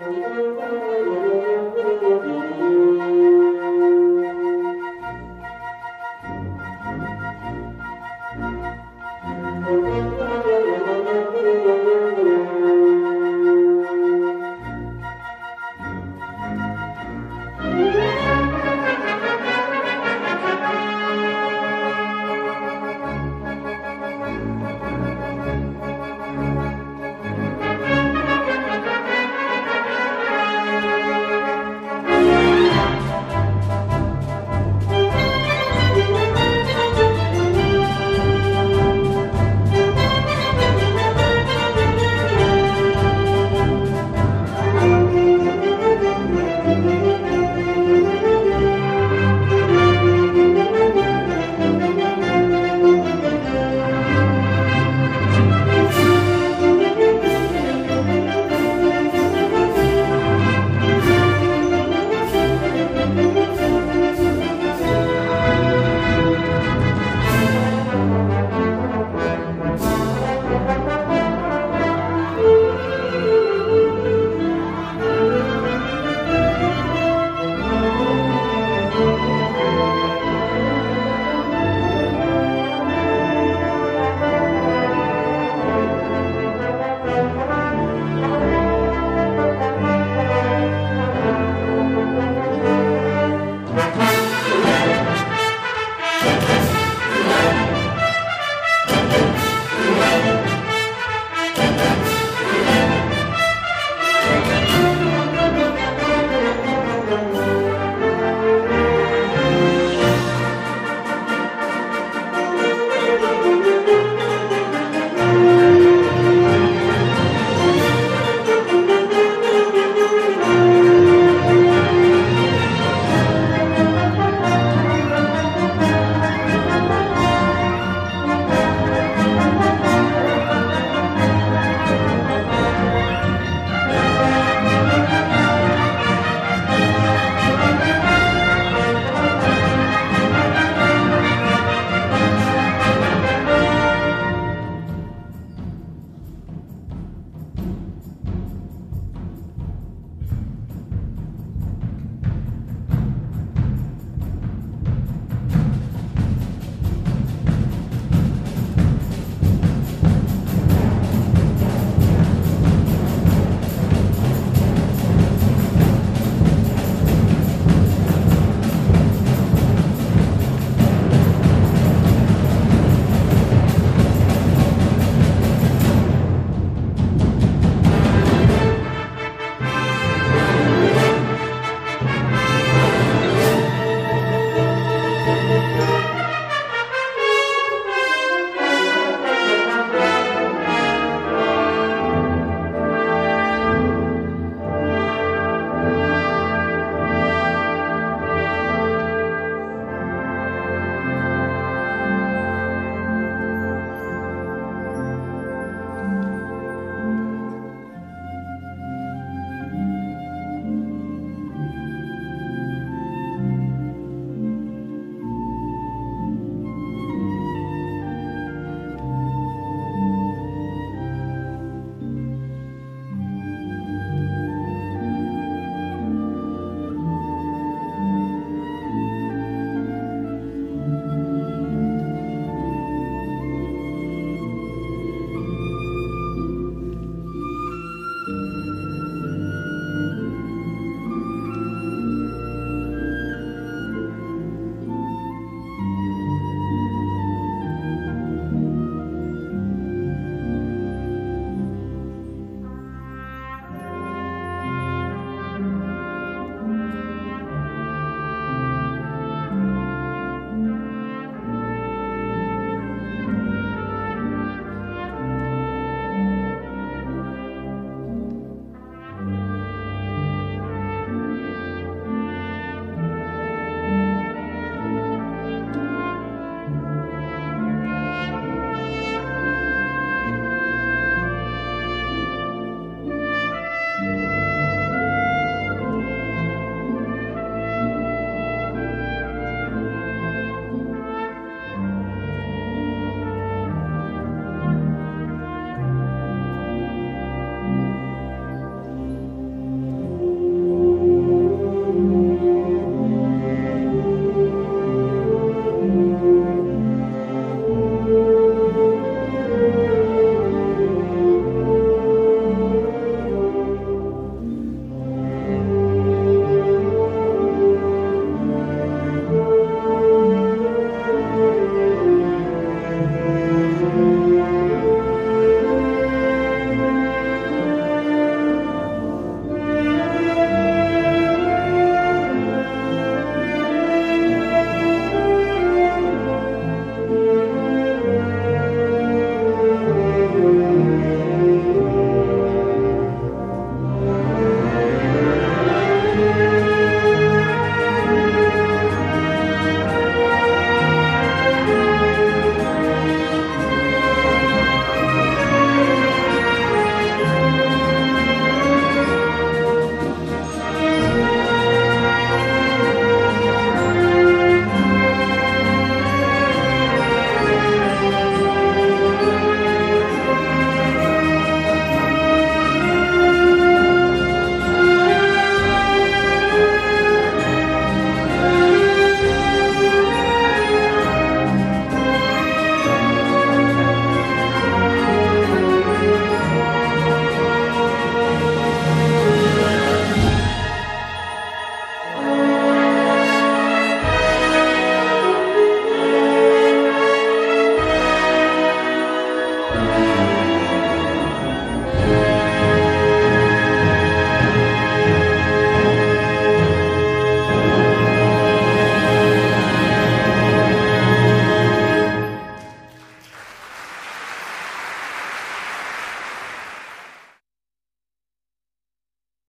quod est